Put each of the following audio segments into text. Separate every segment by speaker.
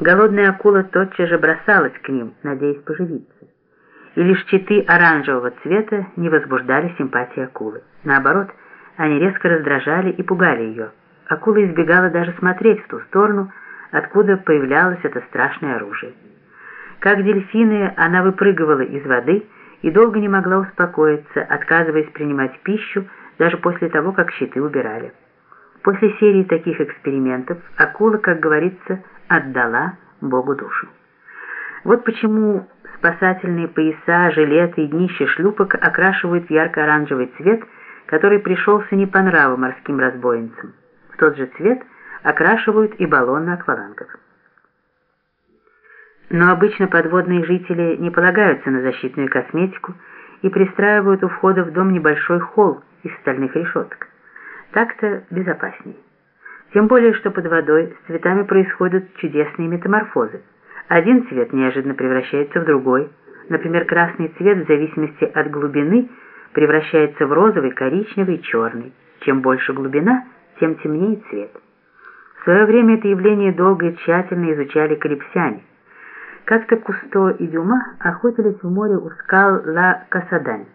Speaker 1: Голодная акула тотчас же бросалась к ним, надеясь поживиться. И лишь щиты оранжевого цвета не возбуждали симпатии акулы. Наоборот, они резко раздражали и пугали ее. Акула избегала даже смотреть в ту сторону, откуда появлялось это страшное оружие. Как дельфины, она выпрыгивала из воды и долго не могла успокоиться, отказываясь принимать пищу даже после того, как щиты убирали. После серии таких экспериментов акула, как говорится, отдала Богу душу. Вот почему спасательные пояса, жилеты и днища шлюпок окрашивают в ярко-оранжевый цвет, который пришелся не по нраву морским разбойницам. В тот же цвет окрашивают и баллоны аквалангов. Но обычно подводные жители не полагаются на защитную косметику и пристраивают у входа в дом небольшой холл из стальных решеток. Так-то безопаснее. Тем более, что под водой с цветами происходят чудесные метаморфозы. Один цвет неожиданно превращается в другой. Например, красный цвет в зависимости от глубины превращается в розовый, коричневый, черный. Чем больше глубина, тем темнее цвет. В свое время это явление долго и тщательно изучали калипсяне. Как-то Кусто и Дюма охотились в море у скал Ла-Касадань.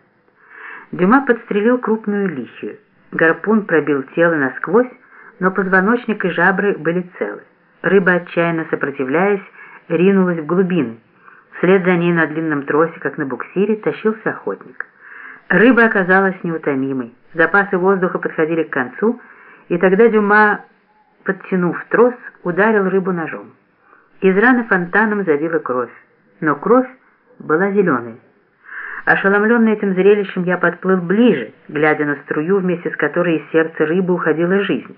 Speaker 1: Дюма подстрелил крупную лихию. Гарпун пробил тело насквозь, но позвоночник и жабры были целы. Рыба, отчаянно сопротивляясь, ринулась в глубины. Вслед за ней на длинном тросе, как на буксире, тащился охотник. Рыба оказалась неутомимой. Запасы воздуха подходили к концу, и тогда Дюма, подтянув трос, ударил рыбу ножом. Из раны фонтаном забила кровь, но кровь была зеленой. Ошеломленный этим зрелищем, я подплыл ближе, глядя на струю, вместе с которой из сердца рыбы уходила жизнь.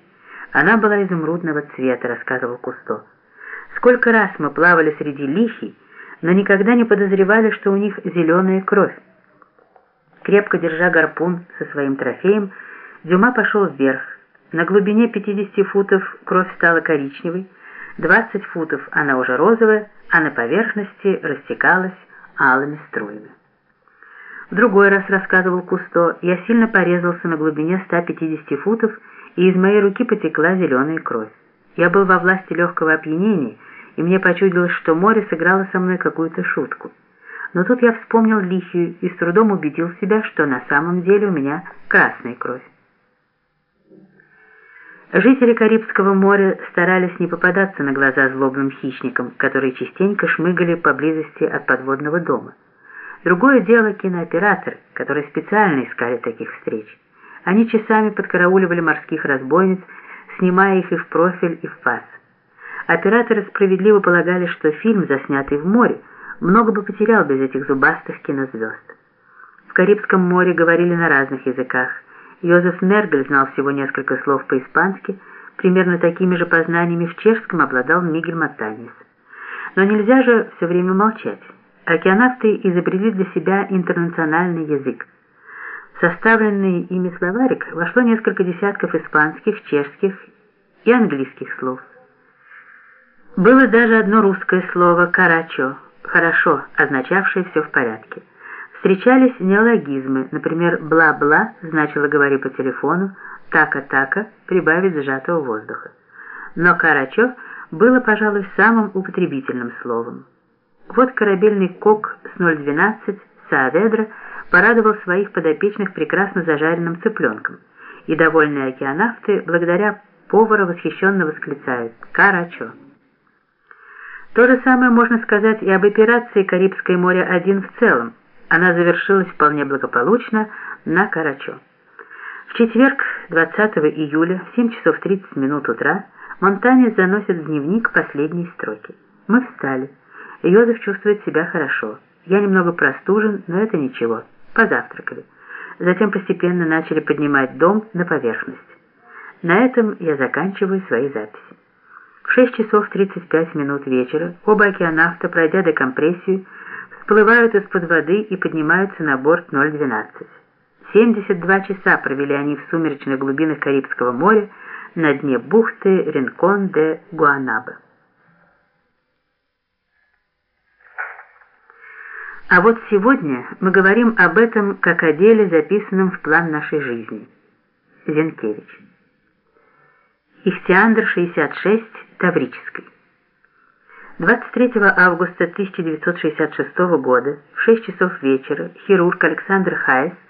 Speaker 1: Она была изумрудного цвета, рассказывал Кусто. Сколько раз мы плавали среди лихий, но никогда не подозревали, что у них зеленая кровь. Крепко держа гарпун со своим трофеем, Дюма пошел вверх. На глубине 50 футов кровь стала коричневой, 20 футов она уже розовая, а на поверхности растекалась алыми струями. В другой раз, рассказывал Кусто, я сильно порезался на глубине 150 футов, и из моей руки потекла зеленая кровь. Я был во власти легкого опьянения, и мне почудилось, что море сыграло со мной какую-то шутку. Но тут я вспомнил лихию и с трудом убедил себя, что на самом деле у меня красная кровь. Жители Карибского моря старались не попадаться на глаза злобным хищникам, которые частенько шмыгали поблизости от подводного дома. Другое дело кинооператоры, которые специально искали таких встреч. Они часами подкарауливали морских разбойниц, снимая их и в профиль, и в фас. Операторы справедливо полагали, что фильм, заснятый в море, много бы потерял без этих зубастых кинозвезд. В Карибском море говорили на разных языках – Йозеф Мергель знал всего несколько слов по-испански, примерно такими же познаниями в чешском обладал Мигель Матанис. Но нельзя же все время молчать. Океанавты изобрели для себя интернациональный язык. В составленный ими словарик вошло несколько десятков испанских, чешских и английских слов. Было даже одно русское слово «карачо» – «хорошо», означавшее «все в порядке». Встречались неологизмы, например, «бла-бла» значило «говори по телефону», «така-така» – прибавить сжатого воздуха. Но «карачо» было, пожалуй, самым употребительным словом. Вот корабельный кок с 012 Сааведра порадовал своих подопечных прекрасно зажаренным цыпленком, и довольные океанавты благодаря повара восхищенно восклицают «карачо». То же самое можно сказать и об операции «Карибское море-1» в целом, она завершилась вполне благополучно на Карачо. В четверг, 20 июля, в 7 часов 30 минут утра, Монтанец заносит в дневник последние строки. Мы встали. Йозеф чувствует себя хорошо. Я немного простужен, но это ничего. Позавтракали. Затем постепенно начали поднимать дом на поверхность. На этом я заканчиваю свои записи. В 6 часов 35 минут вечера оба океанавта, пройдя декомпрессию, всплывают из-под воды и поднимаются на борт 012. 72 часа провели они в сумеречных глубинах Карибского моря на дне бухты Ринкон-де-Гуанаба. А вот сегодня мы говорим об этом как о деле, записанном в план нашей жизни. Зенкевич. Ихтиандр 66, Таврической. 23 августа 1966 года в 6 часов вечера хирург Александр Хайс